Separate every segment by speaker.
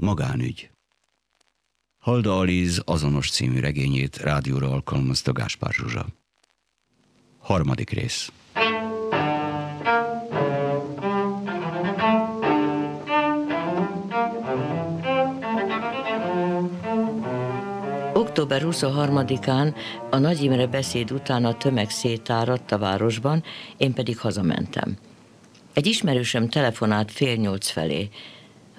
Speaker 1: Magánügy Halda Aliz azonos című regényét rádióra alkalmazta Gáspár Zsuzsa. Harmadik rész.
Speaker 2: Október 23-án a Nagy Imre beszéd után a tömeg szétáradt a városban, én pedig hazamentem. Egy ismerősöm telefonált fél nyolc felé.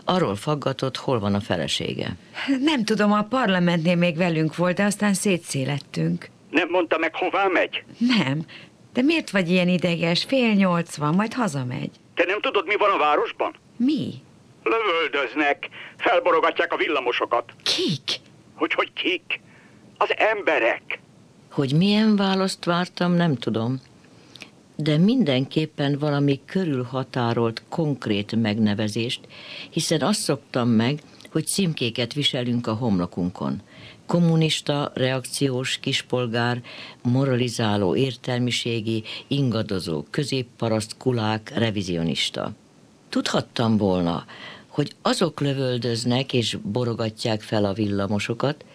Speaker 2: Arról faggatott, hol van a felesége.
Speaker 3: Nem tudom, a parlamentnél még velünk volt, de aztán szétszélettünk.
Speaker 4: Nem mondta meg, hová megy?
Speaker 3: Nem. De miért vagy ilyen ideges? Fél nyolc van, majd hazamegy.
Speaker 4: Te nem tudod, mi van a városban?
Speaker 3: Mi?
Speaker 4: Lövöldöznek, felborogatják a villamosokat.
Speaker 3: Kik?
Speaker 4: Hogy hogy kik? Az emberek.
Speaker 2: Hogy milyen választ vártam, nem tudom. De mindenképpen valami körülhatárolt, konkrét megnevezést, hiszen azt szoktam meg, hogy címkéket viselünk a homlokunkon. Kommunista, reakciós, kispolgár, moralizáló, értelmiségi, ingadozó, középparaszt, kulák, revizionista. Tudhattam volna, hogy azok lövöldöznek és borogatják fel a villamosokat,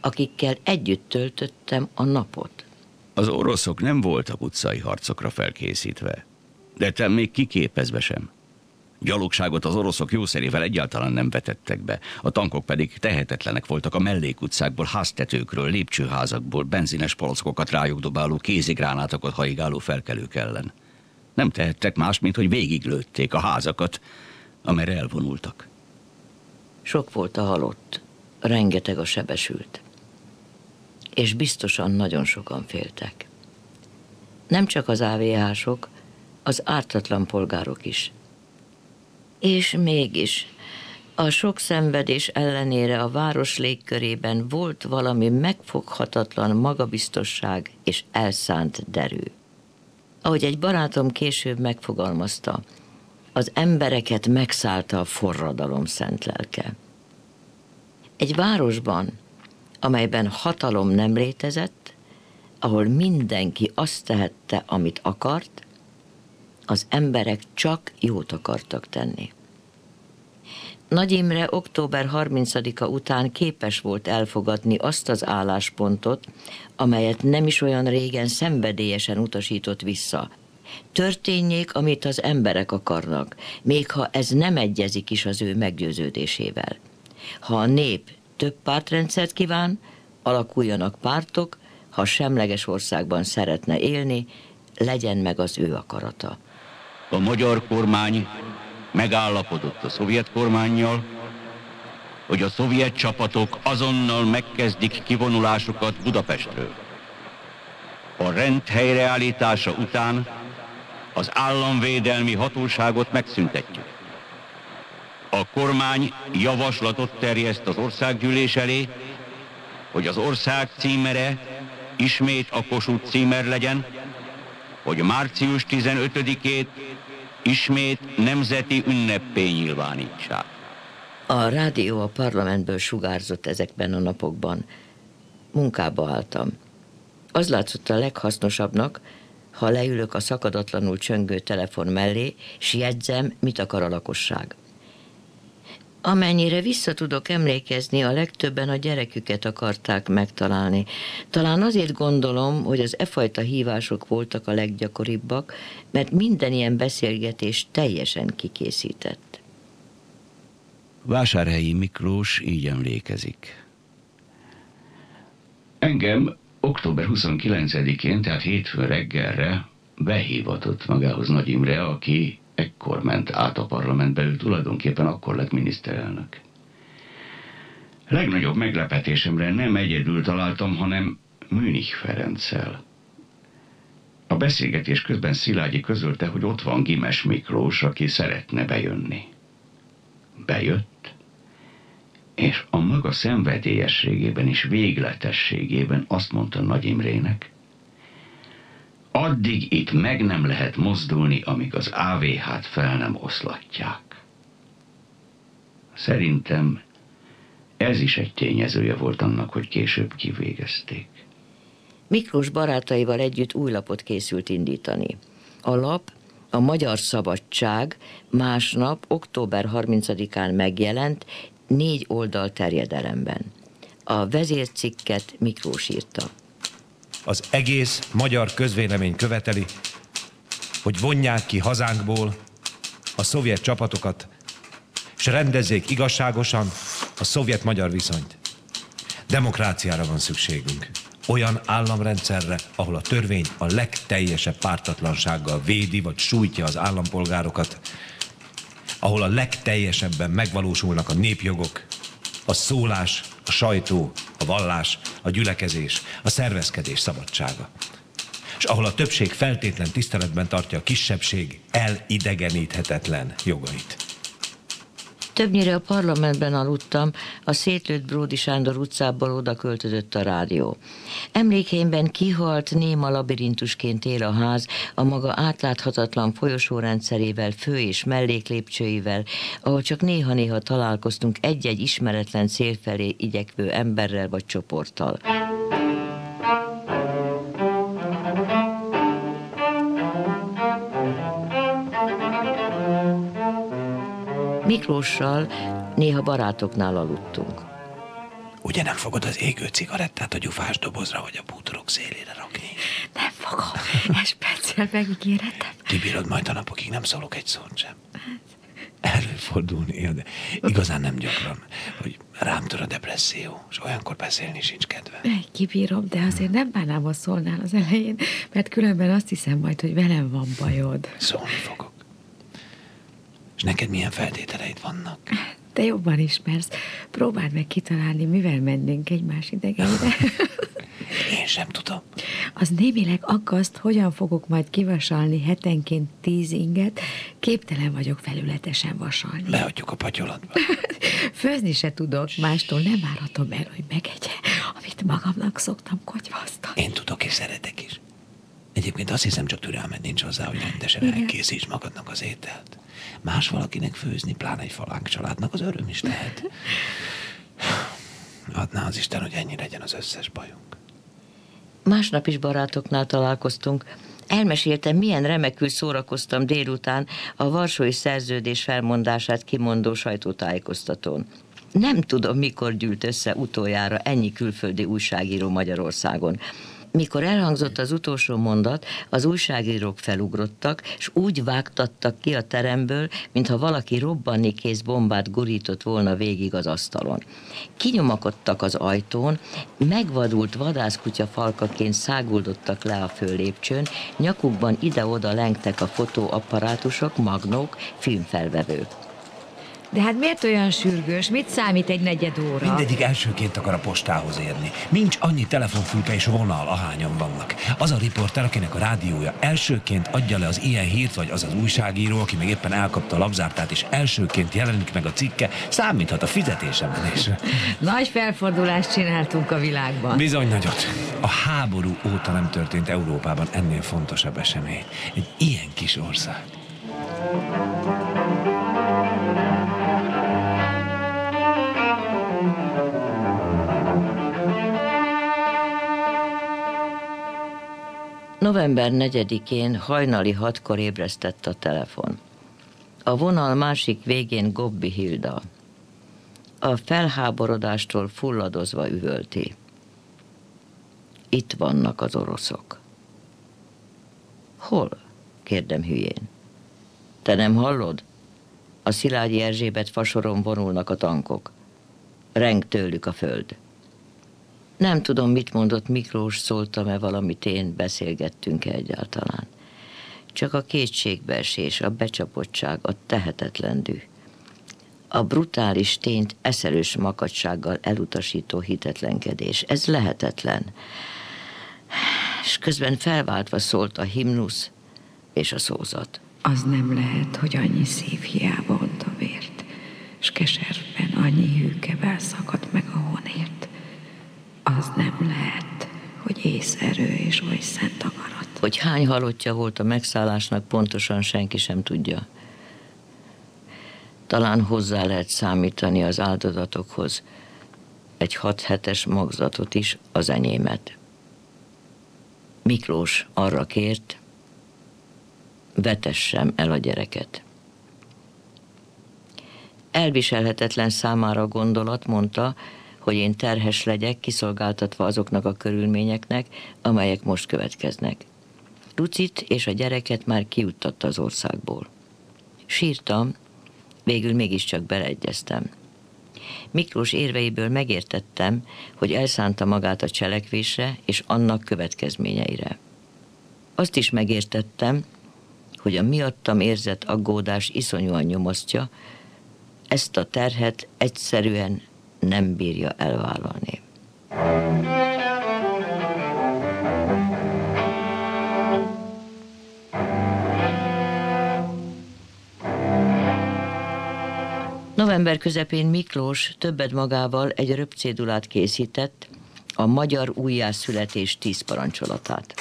Speaker 2: akikkel együtt töltöttem a napot.
Speaker 1: Az oroszok nem voltak utcai harcokra felkészítve, de te még kiképezve sem. Gyalogságot az oroszok jószerével egyáltalán nem vetettek be, a tankok pedig tehetetlenek voltak a mellékutcákból, háztetőkről, lépcsőházakból, benzines palackokat rájuk dobáló, kézigránátokat haigáló felkelők ellen. Nem tehettek más, mint hogy végiglőtték a házakat, amelyre elvonultak.
Speaker 2: Sok volt a halott, rengeteg a sebesült. És biztosan nagyon sokan féltek. Nem csak az AVH-sok, az ártatlan polgárok is. És mégis, a sok szenvedés ellenére a város légkörében volt valami megfoghatatlan magabiztosság és elszánt derű. Ahogy egy barátom később megfogalmazta, az embereket megszállta a forradalom szent lelke. Egy városban, amelyben hatalom nem létezett, ahol mindenki azt tehette, amit akart, az emberek csak jót akartak tenni. Nagy Imre október 30-a után képes volt elfogadni azt az álláspontot, amelyet nem is olyan régen szenvedélyesen utasított vissza. Történjék, amit az emberek akarnak, még ha ez nem egyezik is az ő meggyőződésével. Ha a nép több pártrendszert kíván, alakuljanak pártok, ha semleges országban szeretne élni, legyen meg az ő akarata.
Speaker 1: A magyar kormány megállapodott a szovjet kormányjal, hogy a szovjet csapatok azonnal megkezdik kivonulásukat Budapestről. A rend helyreállítása után az államvédelmi hatóságot megszüntetjük. A kormány javaslatot terjeszt az országgyűlés elé, hogy az ország címere ismét a Kossuth címer legyen, hogy március 15-ét ismét nemzeti ünnepé nyilvánítsák.
Speaker 2: A rádió a parlamentből sugárzott ezekben a napokban. Munkába álltam. Az látszott a leghasznosabbnak, ha leülök a szakadatlanul csöngő telefon mellé, s jegyzem, mit akar a lakosság. Amennyire vissza tudok emlékezni, a legtöbben a gyereküket akarták megtalálni. Talán azért gondolom, hogy az e fajta hívások voltak a leggyakoribbak, mert minden ilyen beszélgetés teljesen kikészített.
Speaker 1: Vásárhelyi Miklós így emlékezik. Engem október 29-én, tehát hétfő reggelre behívatott magához Nagy Imre, aki ekkor ment át a parlamentbe, ő tulajdonképpen akkor lett miniszterelnök. Legnagyobb meglepetésemre nem egyedül találtam, hanem Münich Ferenccel. A beszélgetés közben Szilágyi közölte, hogy ott van Gimes Miklós, aki szeretne bejönni. Bejött, és a maga szenvedélyességében és végletességében azt mondta Nagy Imrének, addig itt meg nem lehet mozdulni, amíg az AVH-t fel nem oszlatják. Szerintem ez is egy tényezője volt annak, hogy később kivégezték.
Speaker 2: Miklós barátaival együtt új lapot készült indítani. A lap a Magyar Szabadság másnap, október 30-án megjelent, négy oldal terjedelemben. A vezércikket Miklós írta.
Speaker 5: Az egész magyar közvélemény követeli, hogy vonják ki hazánkból a szovjet csapatokat, és rendezzék igazságosan a szovjet-magyar viszonyt. Demokráciára van szükségünk. Olyan államrendszerre, ahol a törvény a legteljesebb pártatlansággal védi vagy sújtja az állampolgárokat, ahol a legteljesebben megvalósulnak a népjogok, a szólás, a sajtó, a vallás, a gyülekezés, a szervezkedés szabadsága. És ahol a többség feltétlen tiszteletben tartja a kisebbség elidegeníthetetlen jogait.
Speaker 2: Többnyire a parlamentben aludtam, a szétlőtt Bródi Sándor utcából oda költözött a rádió. Emlékeimben kihalt, néma labirintusként él a ház, a maga átláthatatlan folyosórendszerével, fő- és melléklépcsőivel, ahol csak néha-néha találkoztunk egy-egy ismeretlen cél felé igyekvő emberrel vagy csoporttal. Miklóssal néha barátoknál aludtunk.
Speaker 5: Ugye nem fogod az égő cigarettát a gyufás dobozra vagy a bútorok szélére rakni?
Speaker 3: Nem fogom. Ezt speciál megígéretem.
Speaker 5: Kibírod majd a napokig, nem szólok egy szót sem. Előfordulni, de igazán nem gyakran, hogy rám tör a depresszió, és olyankor beszélni sincs kedve.
Speaker 3: Kibírom, de azért nem bánnám, ha szólnál az elején, mert különben azt hiszem majd, hogy velem van bajod.
Speaker 5: Szólni fogok. Neked milyen feltételeid vannak?
Speaker 3: Te jobban ismersz. Próbáld meg kitalálni, mivel mennénk egymás idegeire.
Speaker 5: Én sem tudom.
Speaker 3: Az némileg aggaszt, hogyan fogok majd kivasalni hetenként tíz inget, képtelen vagyok felületesen vasalni.
Speaker 5: Leadjuk a patyolatba.
Speaker 3: Főzni se tudok, mástól nem várhatom el, hogy megegye, amit magamnak szoktam kogyvasztani.
Speaker 5: Én tudok és szeretek is. Egyébként azt hiszem, csak türelmed nincs hozzá, hogy rendesen
Speaker 3: Igen.
Speaker 5: elkészíts magadnak az ételt. Más valakinek főzni, pláne egy falánk családnak, az öröm is lehet. Adná az Isten, hogy ennyi legyen az összes bajunk.
Speaker 2: Másnap is barátoknál találkoztunk. Elmeséltem, milyen remekül szórakoztam délután a Varsói Szerződés felmondását kimondó sajtótájékoztatón. Nem tudom, mikor gyűlt össze utoljára ennyi külföldi újságíró Magyarországon. Mikor elhangzott az utolsó mondat, az újságírók felugrottak, és úgy vágtattak ki a teremből, mintha valaki robbanni kész bombát gurított volna végig az asztalon. Kinyomakodtak az ajtón, megvadult vadászkutya falkaként száguldottak le a főlépcsőn, nyakukban ide-oda lengtek a fotóapparátusok, magnók, filmfelvevők.
Speaker 3: De hát miért olyan sürgős? Mit számít egy negyed óra?
Speaker 5: Mindegyik elsőként akar a postához érni. Nincs annyi telefonfülke és vonal, ahányan vannak. Az a riporter, akinek a rádiója elsőként adja le az ilyen hírt, vagy az az újságíró, aki meg éppen elkapta a labzártát, és elsőként jelenik meg a cikke, számíthat a fizetésemben is.
Speaker 3: Nagy felfordulást csináltunk a világban.
Speaker 5: Bizony nagyot. A háború óta nem történt Európában ennél fontosabb esemény. Egy ilyen kis ország.
Speaker 2: November 4-én hajnali hatkor ébresztett a telefon. A vonal másik végén Gobbi Hilda. A felháborodástól fulladozva üvölti. Itt vannak az oroszok. Hol? kérdem hülyén. Te nem hallod? A Szilágyi Erzsébet fasoron vonulnak a tankok. Reng tőlük a föld. Nem tudom, mit mondott Miklós, szóltam-e valamit én, beszélgettünk-e egyáltalán. Csak a kétségbeesés, a becsapottság, a tehetetlen dű. A brutális tényt eszelős makadsággal elutasító hitetlenkedés. Ez lehetetlen. És közben felváltva szólt a himnusz és a szózat.
Speaker 3: Az nem lehet, hogy annyi szív hiába ott a vért, s keserben annyi hűkevel szakadt meg a honért. Az nem lehet, hogy észerő és oly szent akarat.
Speaker 2: Hogy hány halottja volt a megszállásnak, pontosan senki sem tudja. Talán hozzá lehet számítani az áldozatokhoz egy hat hetes magzatot is, az enyémet. Miklós arra kért, vetessem el a gyereket. Elviselhetetlen számára gondolat mondta, hogy én terhes legyek, kiszolgáltatva azoknak a körülményeknek, amelyek most következnek. Lucit és a gyereket már kiuttatta az országból. Sírtam, végül mégiscsak beleegyeztem. Miklós érveiből megértettem, hogy elszánta magát a cselekvésre és annak következményeire. Azt is megértettem, hogy a miattam érzett aggódás iszonyúan nyomasztja, ezt a terhet egyszerűen nem bírja elvállalni. November közepén Miklós többet magával egy röpcédulát készített, a magyar újjászületés tíz parancsolatát.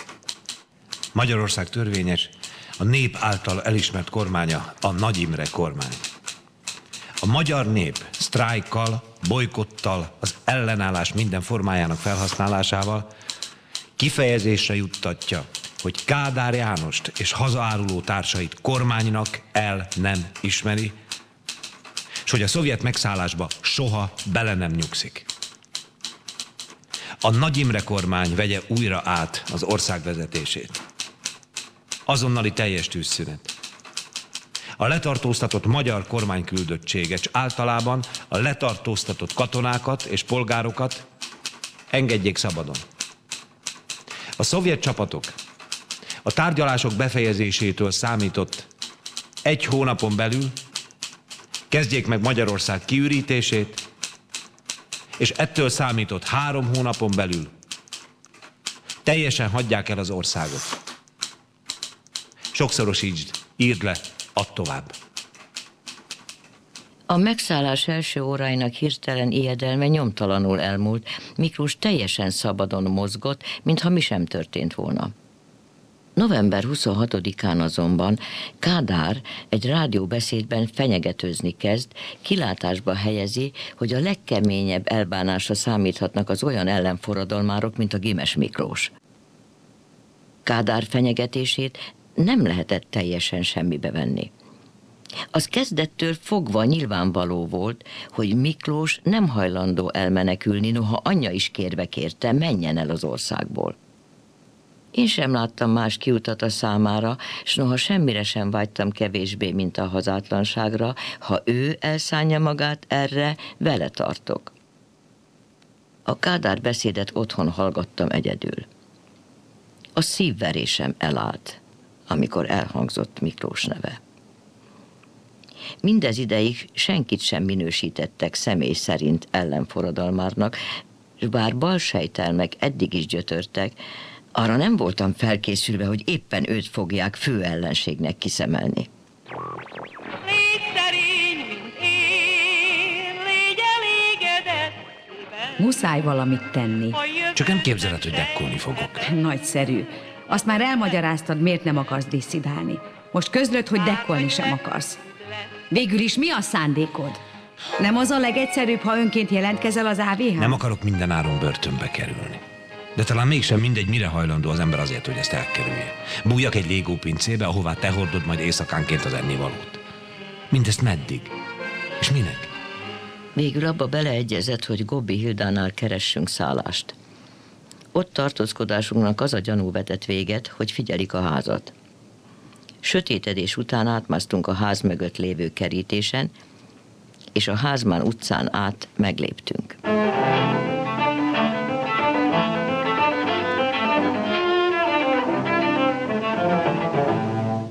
Speaker 5: Magyarország törvényes, a nép által elismert kormánya a Nagy Imre kormány. A magyar nép sztrájkkal, bolykottal, az ellenállás minden formájának felhasználásával kifejezésre juttatja, hogy Kádár Jánost és hazaáruló társait kormánynak el nem ismeri, és hogy a szovjet megszállásba soha bele nem nyugszik. A Nagy Imre kormány vegye újra át az ország vezetését. Azonnali teljes tűzszünet. A letartóztatott magyar kormányküldöttsége, általában a letartóztatott katonákat és polgárokat engedjék szabadon. A szovjet csapatok a tárgyalások befejezésétől számított egy hónapon belül kezdjék meg Magyarország kiürítését, és ettől számított három hónapon belül teljesen hagyják el az országot. Sokszorosítsd, írd le, add tovább.
Speaker 2: A megszállás első óráinak hirtelen ijedelme nyomtalanul elmúlt. Miklós teljesen szabadon mozgott, mintha mi sem történt volna. November 26-án azonban Kádár egy rádióbeszédben fenyegetőzni kezd, kilátásba helyezi, hogy a legkeményebb elbánásra számíthatnak az olyan ellenforradalmárok, mint a Gimes Miklós. Kádár fenyegetését nem lehetett teljesen semmibe venni. Az kezdettől fogva nyilvánvaló volt, hogy Miklós nem hajlandó elmenekülni, noha anyja is kérve kérte, menjen el az országból. Én sem láttam más kiutat a számára, s noha semmire sem vágytam kevésbé, mint a hazátlanságra, ha ő elszánja magát erre, vele tartok. A Kádár beszédet otthon hallgattam egyedül. A szívverésem elállt, amikor elhangzott Miklós neve. Mindez ideig senkit sem minősítettek személy szerint ellenforradalmárnak, és bár balsejtelmek eddig is gyötörtek, arra nem voltam felkészülve, hogy éppen őt fogják fő ellenségnek kiszemelni.
Speaker 6: Muszáj valamit tenni.
Speaker 5: Csak nem képzeled, hogy dekkolni fogok.
Speaker 6: Nagyszerű. Azt már elmagyaráztad, miért nem akarsz disszidálni. Most közlöd, hogy dekkolni sem akarsz. Végül is mi a szándékod? Nem az a legegyszerűbb, ha önként jelentkezel az AVH?
Speaker 5: Nem akarok minden áron börtönbe kerülni. De talán mégsem mindegy, mire hajlandó az ember azért, hogy ezt elkerülje. Bújjak egy légópincébe, ahová te hordod majd éjszakánként az ennivalót. Mindezt meddig? És minek?
Speaker 2: Végül abba beleegyezett, hogy Gobbi Hildánál keressünk szállást. Ott tartózkodásunknak az a gyanú vetett véget, hogy figyelik a házat. Sötétedés után átmásztunk a ház mögött lévő kerítésen, és a Házmán utcán át megléptünk.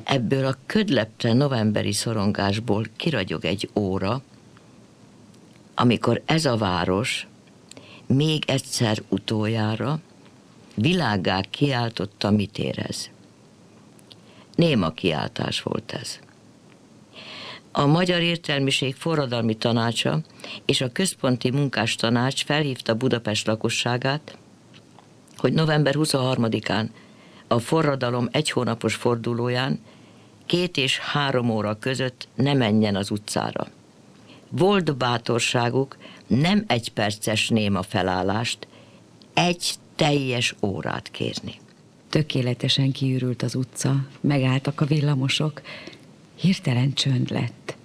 Speaker 2: Ebből a ködlepte novemberi szorongásból kiragyog egy óra, amikor ez a város még egyszer utoljára világá kiáltotta, mit érez. Néma kiáltás volt ez. A Magyar Értelmiség Forradalmi Tanácsa és a Központi Munkás Tanács felhívta Budapest lakosságát, hogy november 23-án a forradalom egy hónapos fordulóján két és három óra között ne menjen az utcára. Volt bátorságuk nem egy perces néma felállást, egy teljes órát kérni.
Speaker 6: Tökéletesen kiürült az utca, megálltak a villamosok, hirtelen csönd lett.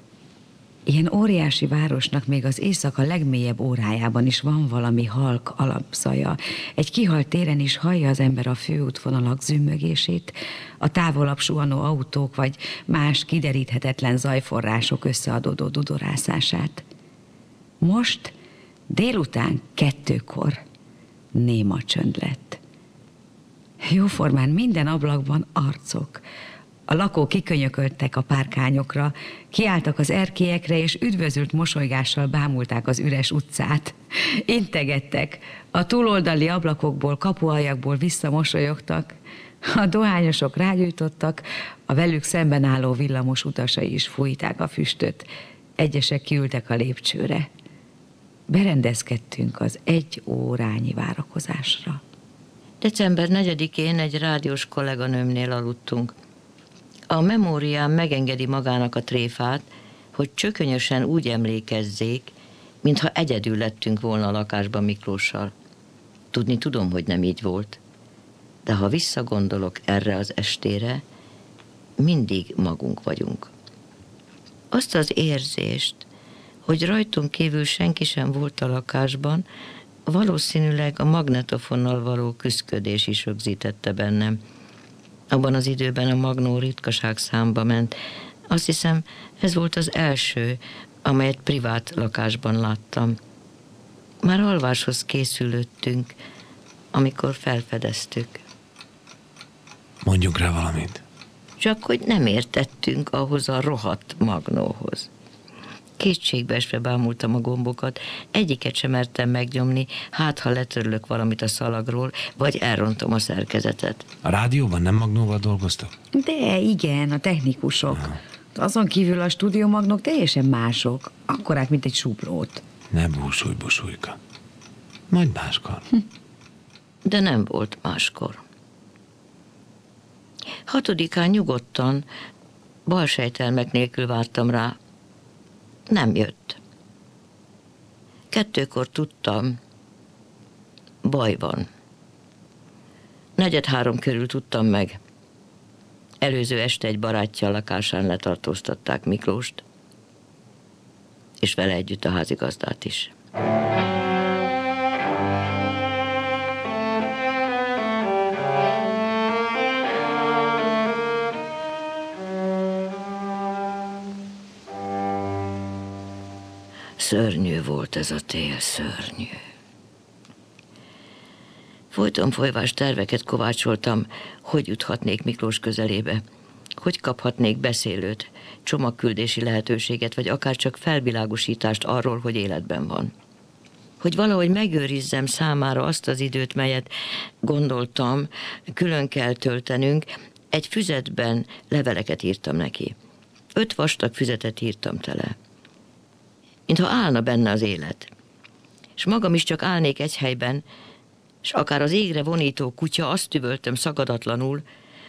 Speaker 6: Ilyen óriási városnak még az éjszaka legmélyebb órájában is van valami halk alapszaja. Egy kihalt téren is hallja az ember a főútvonalak zümmögését, a távolabb suhanó autók vagy más kideríthetetlen zajforrások összeadódó dudorászását. Most délután kettőkor néma csönd lett. Jóformán minden ablakban arcok, a lakók kikönyököltek a párkányokra, kiálltak az erkélyekre, és üdvözült mosolygással bámulták az üres utcát. Integettek, a túloldali ablakokból, kapuajakból visszamosolyogtak, a dohányosok rágyújtottak, a velük szemben álló villamos utasai is fújták a füstöt. Egyesek kiültek a lépcsőre. Berendezkedtünk az egy órányi várakozásra.
Speaker 2: December 4-én egy rádiós kolléganőmnél aludtunk. A memóriám megengedi magának a tréfát, hogy csökönyösen úgy emlékezzék, mintha egyedül lettünk volna a lakásban Miklóssal. Tudni tudom, hogy nem így volt, de ha visszagondolok erre az estére, mindig magunk vagyunk. Azt az érzést, hogy rajtunk kívül senki sem volt a lakásban, valószínűleg a magnetofonnal való küszködés is rögzítette bennem – abban az időben a Magnó ritkaság számba ment. Azt hiszem, ez volt az első, amelyet privát lakásban láttam. Már alváshoz készülöttünk, amikor felfedeztük.
Speaker 5: Mondjuk rá valamit.
Speaker 2: Csak hogy nem értettünk ahhoz a rohadt magnóhoz. Kétségbeesve bámultam a gombokat, egyiket sem mertem megnyomni, hát ha letörlök valamit a szalagról, vagy elrontom a szerkezetet.
Speaker 5: A rádióban nem Magnóval dolgoztak?
Speaker 6: De igen, a technikusok. Ja. Azon kívül a stúdiómagnok teljesen mások. Akkorák, mint egy sublót.
Speaker 5: Ne búsulj, búsuljka. Majd máskor. Hm.
Speaker 2: De nem volt máskor. Hatodikán nyugodtan, balsejtelmek nélkül vártam rá, nem jött. Kettőkor tudtam, baj van. Negyed három körül tudtam meg. Előző este egy barátja lakásán letartóztatták Miklóst, és vele együtt a házigazdát is. Szörnyű volt ez a tél, szörnyű. Folyton folyvás terveket kovácsoltam, hogy juthatnék Miklós közelébe, hogy kaphatnék beszélőt, csomagküldési lehetőséget, vagy akár csak felvilágosítást arról, hogy életben van. Hogy valahogy megőrizzem számára azt az időt, melyet gondoltam, külön kell töltenünk, egy füzetben leveleket írtam neki. Öt vastag füzetet írtam tele mintha állna benne az élet. És magam is csak állnék egy helyben, és akár az égre vonító kutya azt tüvöltöm szagadatlanul,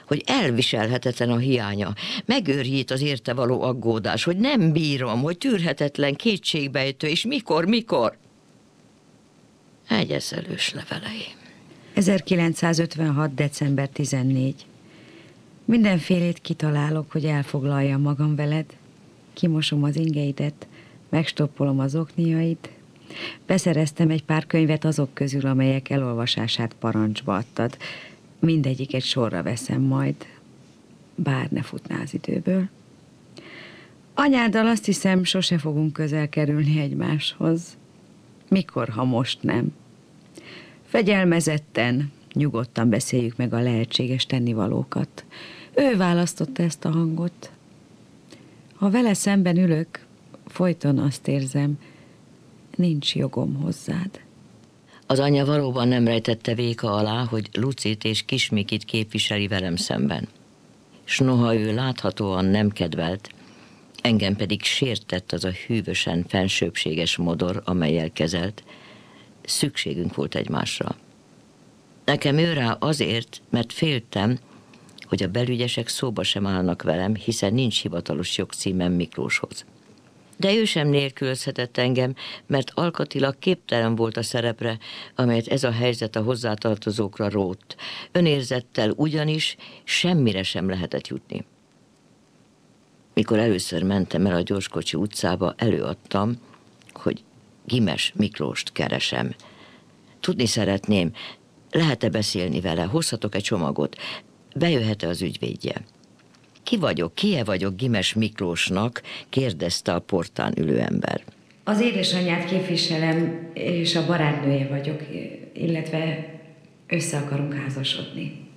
Speaker 2: hogy elviselhetetlen a hiánya, megőrjít az érte való aggódás, hogy nem bírom, hogy tűrhetetlen kétségbejtő, és mikor, mikor. Egyeszelős levelei.
Speaker 6: 1956. december 14. Mindenfélét kitalálok, hogy elfoglaljam magam veled, kimosom az ingeidet, megstoppolom az okniait, beszereztem egy pár könyvet azok közül, amelyek elolvasását parancsba adtad. Mindegyiket sorra veszem majd, bár ne futná az időből. Anyáddal azt hiszem, sose fogunk közel kerülni egymáshoz. Mikor, ha most nem? Fegyelmezetten, nyugodtan beszéljük meg a lehetséges tennivalókat. Ő választotta ezt a hangot. Ha vele szemben ülök, folyton azt érzem, nincs jogom hozzád.
Speaker 2: Az anyja valóban nem rejtette véka alá, hogy Lucit és Kismikit képviseli velem szemben. S noha ő láthatóan nem kedvelt, engem pedig sértett az a hűvösen fensőbséges modor, amelyel kezelt, szükségünk volt egymásra. Nekem ő rá azért, mert féltem, hogy a belügyesek szóba sem állnak velem, hiszen nincs hivatalos jogcímem Miklóshoz de ő sem nélkülözhetett engem, mert alkatilag képtelen volt a szerepre, amelyet ez a helyzet a hozzátartozókra rótt. Önérzettel ugyanis semmire sem lehetett jutni. Mikor először mentem el a gyorskocsi utcába, előadtam, hogy Gimes Miklóst keresem. Tudni szeretném, lehet-e beszélni vele, hozhatok egy csomagot, bejöhet-e az ügyvédje? Ki vagyok, kie vagyok Gimes Miklósnak? kérdezte a portán ülő ember.
Speaker 3: Az édesanyját képviselem, és a barátnője vagyok, illetve össze akarunk házasodni.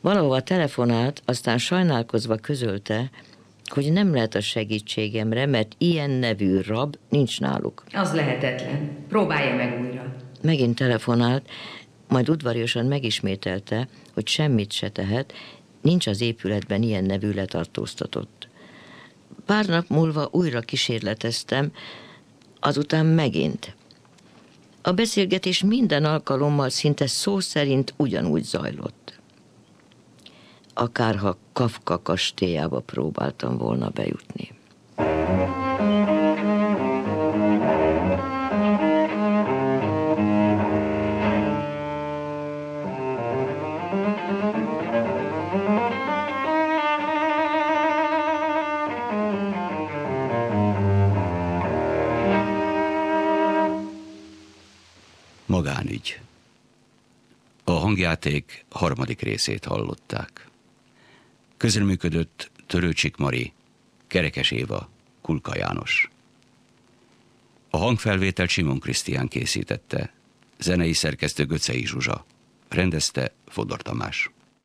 Speaker 2: Valahova telefonált, aztán sajnálkozva közölte, hogy nem lehet a segítségemre, mert ilyen nevű rab nincs náluk.
Speaker 3: Az lehetetlen. Próbálja meg újra.
Speaker 2: Megint telefonált, majd udvariasan megismételte, hogy semmit se tehet, nincs az épületben ilyen nevű letartóztatott. Pár nap múlva újra kísérleteztem, azután megint. A beszélgetés minden alkalommal szinte szó szerint ugyanúgy zajlott. Akárha Kafka kastélyába próbáltam volna bejutni.
Speaker 1: Magánügy. A hangjáték harmadik részét hallották. Közreműködött Törőcsik Mari, Kerekes Éva, Kulka János. A hangfelvétel Simon Krisztián készítette, zenei szerkesztő Göcei Zsuzsa, rendezte Fodor Tamás.